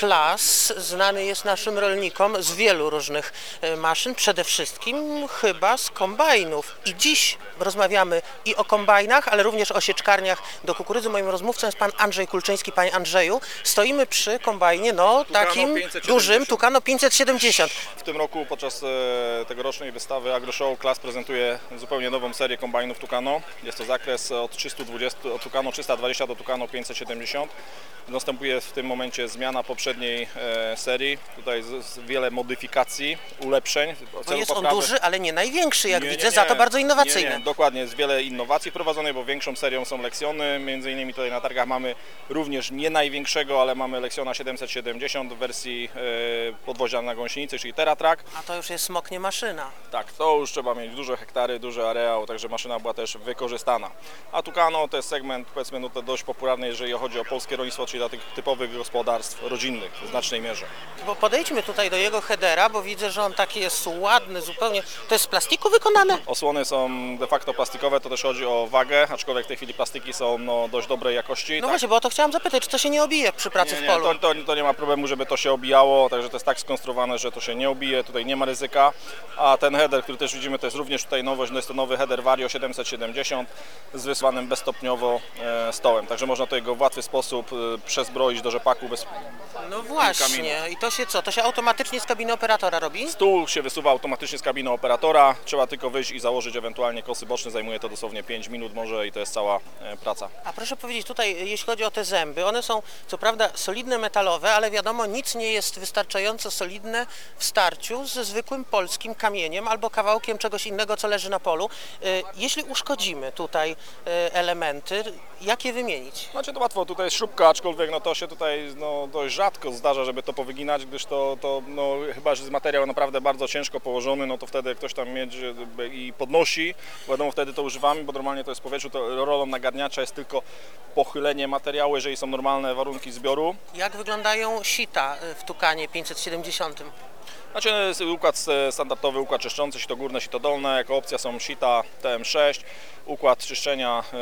Klas znany jest naszym rolnikom z wielu różnych e, maszyn, przede wszystkim chyba z kombajnów. I dziś rozmawiamy i o kombajnach, ale również o sieczkarniach do kukurydzy. Moim rozmówcą jest pan Andrzej Kulczyński. Panie Andrzeju, stoimy przy kombajnie, no takim 570. dużym, Tukano 570. W tym roku podczas e, tegorocznej wystawy AgroShow Class prezentuje zupełnie nową serię kombajnów Tucano. Jest to zakres od 320, od Tucano 320 do Tucano 570. Następuje w tym momencie zmiana poprzedniej e, serii. Tutaj wiele modyfikacji, ulepszeń. celu jest on poprawy- duży, ale nie największy, jak Nie, nie, widzę, nie. za to bardzo innowacyjny. Nie, nie, dokładnie, jest wiele innowacji wprowadzonych, bo większą serią są Lexiony, między innymi tutaj na targach mamy również nie największego, ale mamy Lexiona 770 w wersji e, podwozia na gąsienicy, czyli TerraTrack. A to już jest smok, nie maszyna. Tak, to już trzeba mieć duże hektary, duży areał, także maszyna była też wykorzystana. A Tucano to jest segment powiedzmy no to dość popularny, jeżeli chodzi o polskie rolnictwo, czyli dla tych typowych gospodarstw rodzinnych w znacznej mierze. Bo podejdźmy tutaj do jego headera, bo widzę, że on taki jest ładny zupełnie. To jest z plastiku wykonane? Osłony są de facto plastikowe, to też chodzi o wagę, aczkolwiek w tej chwili plastiki są no, dość dobrej jakości. No tak? właśnie, bo o to chciałam zapytać, czy to się nie obije przy pracy Nie, w nie, polu? to, to, to nie ma problemu, żeby to się obijało, także to jest tak skonstruowane, że to się nie obije, tutaj nie ma ryzyka. A ten header, który też widzimy, to jest również tutaj nowość, no jest to nowy header Vario 770 z wysuwanym bezstopniowo e, stołem, także można tutaj go w łatwy sposób e, przezbroić do rzepaku bez No właśnie, i to się co? To się automatycznie z kabiny operatora robi? Stół się wysuwa automatycznie z kabiny operatora, trzeba tylko wyjść i założyć ewentualnie kosy boczne, zajmuje to dosłownie 5 minut może i to jest cała e, praca. A proszę powiedzieć, tutaj jeśli chodzi o te zęby, one są co prawda solidne metalowe, ale wiadomo, nic nie jest wystarczająco solidne w starciu ze zwykłym polskim kamieniem albo kawałkiem czegoś innego, co leży na polu. Y, Jeśli uszkodzimy tutaj elementy, jak je wymienić? Znaczy to łatwo, tutaj jest śrubka, aczkolwiek no to się tutaj no, dość rzadko zdarza, żeby to powyginać, gdyż to, to no, chyba, że jest materiał naprawdę bardzo ciężko położony, no to wtedy ktoś tam miedź e, i podnosi, wiadomo wtedy to używamy, bo normalnie to jest w powietrzu, to rolą nagarniacza jest tylko pochylenie materiału, jeżeli są normalne warunki zbioru. Jak wyglądają sita y, w Tukanie 570? Znaczy jest układ standardowy, układ czyszczący, sito górne, sito dolne, jako opcja są sita TM6, układ czyszczenia e,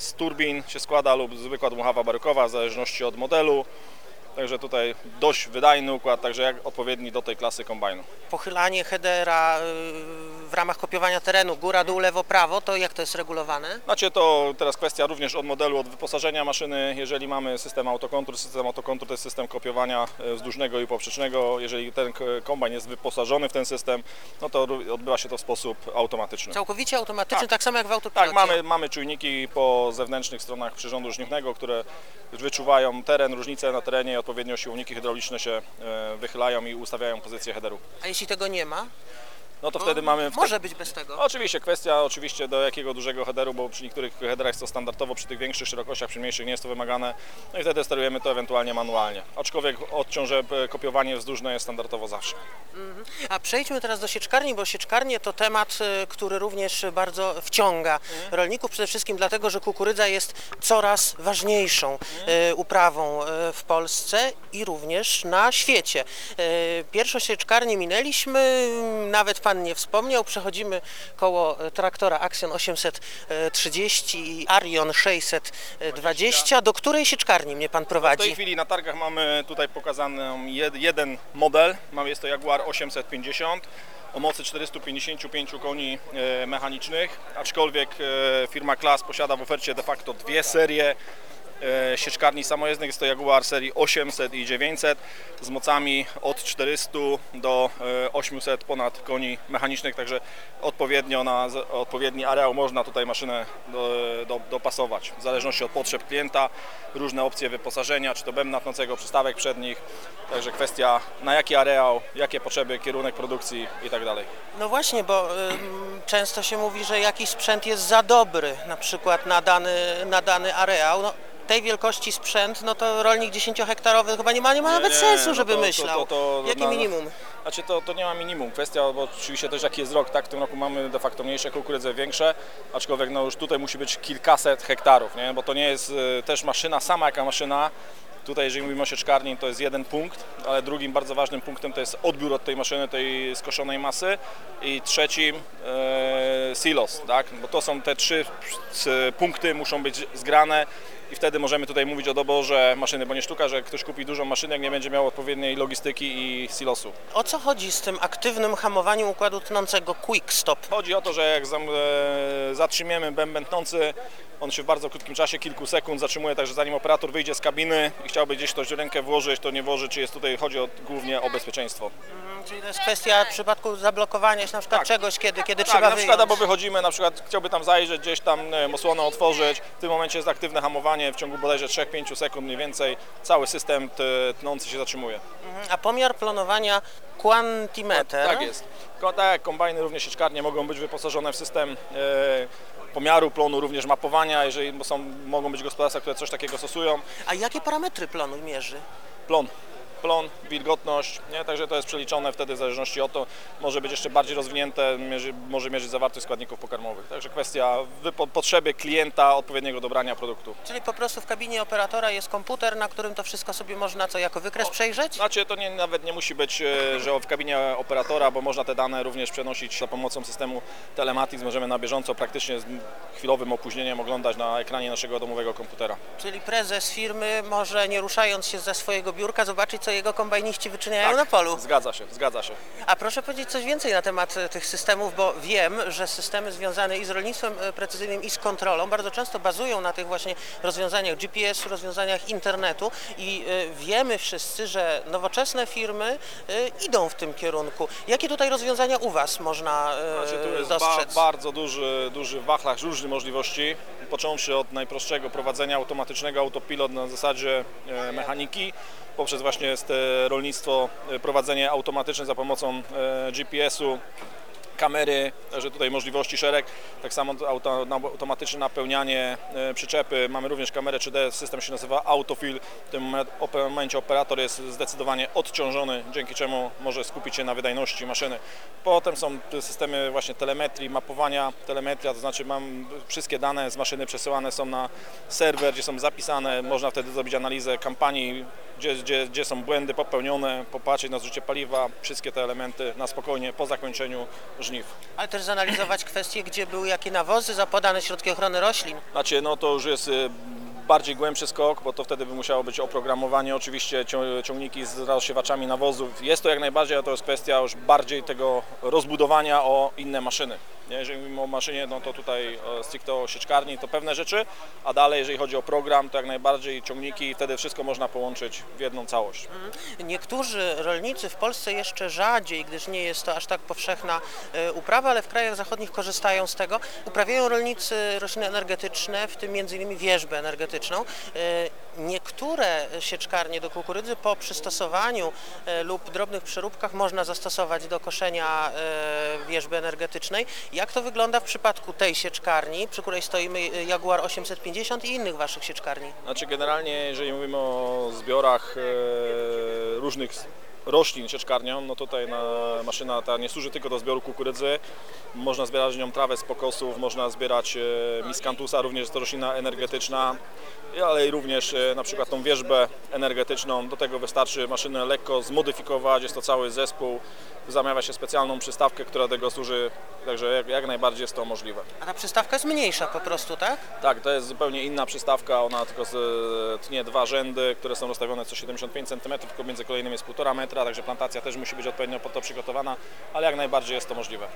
z turbin się składa lub zwykła dmuchawa barykowa w zależności od modelu. Także tutaj dość wydajny układ, także jak odpowiedni do tej klasy kombajnu. Pochylanie headera y, w ramach kopiowania terenu, góra, dół, lewo, prawo, to jak to jest regulowane? Znaczy to teraz kwestia również od modelu, od wyposażenia maszyny. Jeżeli mamy system autokontur, system autokontur to jest system kopiowania wzdłużnego i poprzecznego. Jeżeli ten kombajn jest wyposażony w ten system, no to odbywa się to w sposób automatyczny. Całkowicie automatyczny, tak, Tak. samo jak w autopilocie. Tak, mamy, mamy czujniki po zewnętrznych stronach przyrządu żniwnego, które wyczuwają teren, różnice na terenie odpowiednio siłowniki hydrauliczne się e, wychylają i ustawiają pozycję headeru. A jeśli tego nie ma? No to wtedy mamy... w Może być bez tego. Oczywiście, kwestia oczywiście do jakiego dużego headeru, bo przy niektórych headerach jest to standardowo, przy tych większych szerokościach, przy mniejszych nie jest to wymagane. No i wtedy sterujemy to ewentualnie manualnie. Aczkolwiek odciąże e, kopiowanie wzdłużne jest standardowo zawsze. A przejdźmy teraz do sieczkarni, bo sieczkarnie to temat, y, który również bardzo wciąga rolników, przede wszystkim dlatego, że kukurydza jest coraz ważniejszą y, uprawą y, w Polsce i również na świecie. Pierwszą sieczkarnię minęliśmy, nawet Pan nie wspomniał, przechodzimy koło y, traktora Axion 830 i Arion 620. Do której sieczkarni mnie Pan W tej prowadzi? chwili na targach mamy tutaj pokazany jed, jeden model, jest to Jaguar 850 o mocy 455 koni e, mechanicznych, aczkolwiek e, firma Class posiada w ofercie de facto dwie serie e, sieczkarni samojezdnych, jest to Jaguar serii 800 i 900 z mocami od 400 do e, 800 ponad koni mechanicznych, także odpowiednio na odpowiedni areał można tutaj maszynę do, do, dopasować, w zależności od potrzeb klienta, różne opcje wyposażenia, czy to bębna tnącego, przystawek przednich, także kwestia na jaki areał, jakie potrzeby, kierunek produkcji i tak. No właśnie, bo często się mówi, że jakiś sprzęt jest za dobry, na przykład na dany, na dany areał. No, tej wielkości sprzęt, no to rolnik 10-hektarowy chyba nie ma, nie ma nawet sensu, no żeby to- to- myślał. to- to Jakie na- minimum? Znaczy to, to nie ma minimum. Kwestia, bo oczywiście też jaki jest rok, tak? W tym roku mamy de facto mniejsze kukurydze, większe, aczkolwiek no już tutaj musi być kilkaset hektarów, nie? Bo to nie jest y, też maszyna, sama jaka maszyna. Tutaj jeżeli mówimy o sieczkarni to jest jeden punkt, ale drugim bardzo ważnym punktem to jest odbiór od tej maszyny, tej skoszonej masy i trzecim e, silos, tak? Bo to są te trzy s- punkty muszą być zgrane i wtedy możemy tutaj mówić o doborze maszyny, bo nie sztuka, że ktoś kupi dużą maszynę, jak nie będzie miał odpowiedniej logistyki i silosu. O co chodzi z tym aktywnym hamowaniem układu tnącego quick stop? Chodzi o to, że jak e, zatrzymiemy bęben tnący, on się w bardzo krótkim czasie, kilku sekund zatrzymuje, także zanim operator wyjdzie z kabiny i chciałby gdzieś ktoś rękę włożyć, to nie włoży, czy jest tutaj, chodzi o, głównie o bezpieczeństwo. Mm, Czyli to jest kwestia w przypadku zablokowania się na przykład Tak. czegoś, kiedy, kiedy Tak, trzeba na przykład wyjąć. albo wychodzimy, na przykład chciałby tam zajrzeć, gdzieś tam nie wiem, osłonę otworzyć, w tym momencie jest aktywne hamowanie, w ciągu bodajże 3-5 sekund mniej więcej cały system tnący się zatrzymuje. Mhm, A pomiar planowania quantimeter. Tak jest. Ko- Tak, jak kombajny, również sieczkarnie mogą być wyposażone w system e, pomiaru plonu, również mapowania, jeżeli bo są, mogą być gospodarstwa, które coś takiego stosują. A jakie parametry plonu mierzy? Plon, plon, wilgotność, nie? także to jest przeliczone wtedy w zależności od to, może być jeszcze bardziej rozwinięte, mierzy, może mierzyć zawartość składników pokarmowych. Także kwestia potrzeby klienta, odpowiedniego dobrania produktu. Czyli po prostu w kabinie operatora jest komputer, na którym to wszystko sobie można co, jako wykres przejrzeć? Znaczy to nie, nawet nie musi być, e, że w kabinie operatora, bo można te dane również przenosić za pomocą systemu Telematics. Możemy na bieżąco, praktycznie z chwilowym opóźnieniem oglądać na ekranie naszego domowego komputera. Czyli prezes firmy może, nie ruszając się ze swojego biurka, zobaczyć, co jego kombajniści wyczyniają na polu. Zgadza się, zgadza się. A proszę powiedzieć coś więcej na temat e, tych systemów, bo wiem, że systemy związane i z rolnictwem e, precyzyjnym i z kontrolą bardzo często bazują na tych właśnie rozwiązaniach GPS-u, rozwiązaniach internetu i e, wiemy wszyscy, że nowoczesne firmy idą w tym kierunku. Jakie tutaj rozwiązania u Was można Znaczy, tu jest ba dostrzec? bardzo duży, duży wachlarz różnych możliwości, począwszy od najprostszego prowadzenia automatycznego autopilot na zasadzie mechaniki, poprzez właśnie jest, e, rolnictwo, e, prowadzenie automatyczne za pomocą e, GPS-u, kamery, także tutaj możliwości szereg, tak samo auto, automatyczne napełnianie przyczepy, mamy również kamerę 3D, system się nazywa Autofill, w tym momencie operator jest zdecydowanie odciążony, dzięki czemu może skupić się na wydajności maszyny. Potem są te systemy właśnie telemetrii, mapowania, telemetria, to znaczy mam wszystkie dane z maszyny przesyłane są na serwer, gdzie są zapisane, można wtedy zrobić analizę kampanii, gdzie, gdzie, gdzie są błędy popełnione, popatrzeć na zużycie paliwa, wszystkie te elementy na spokojnie po zakończeniu żniw. Ale też zanalizować kwestie, gdzie były jakie nawozy, zapodane środki ochrony roślin. Znaczy, no to już jest y, bardziej głębszy skok, bo to wtedy by musiało być oprogramowanie, oczywiście cią- ciągniki z rozsiewaczami nawozów. Jest to jak najbardziej, ale to jest kwestia już bardziej tego rozbudowania o inne maszyny. Jeżeli mówimy o maszynie, no to tutaj e, stricte o sieczkarni to pewne rzeczy, a dalej jeżeli chodzi o program, to jak najbardziej ciągniki wtedy wszystko można połączyć w jedną całość. Niektórzy rolnicy w Polsce jeszcze rzadziej, gdyż nie jest to aż tak powszechna e, uprawa, ale w krajach zachodnich korzystają z tego. Uprawiają rolnicy rośliny energetyczne, w tym m.in. wierzbę energetyczną. E, Niektóre sieczkarnie do kukurydzy po przystosowaniu e, lub drobnych przeróbkach można zastosować do koszenia e, wierzby energetycznej. Jak to wygląda w przypadku tej sieczkarni, przy której stoimy Jaguar 850 i innych Waszych sieczkarni? Znaczy generalnie, jeżeli mówimy o zbiorach różnych roślin sieczkarnią, no tutaj na, maszyna ta nie służy tylko do zbioru kukurydzy, można zbierać nią trawę z pokosów, można zbierać e, miskantusa, również jest to roślina energetyczna, ale i również e, na przykład tą wierzbę energetyczną, do tego wystarczy maszynę lekko zmodyfikować, jest to cały zespół, zamawia się specjalną przystawkę, która do tego służy, także jak, jak najbardziej jest to możliwe. A ta przystawka jest mniejsza po prostu, tak? Tak, to jest zupełnie inna przystawka, ona tylko z, tnie dwa rzędy, które są rozstawione co 75 cm, tylko między kolejnymi jest 1,5 metra, także plantacja też musi być odpowiednio pod to przygotowana, ale jak najbardziej jest to możliwe.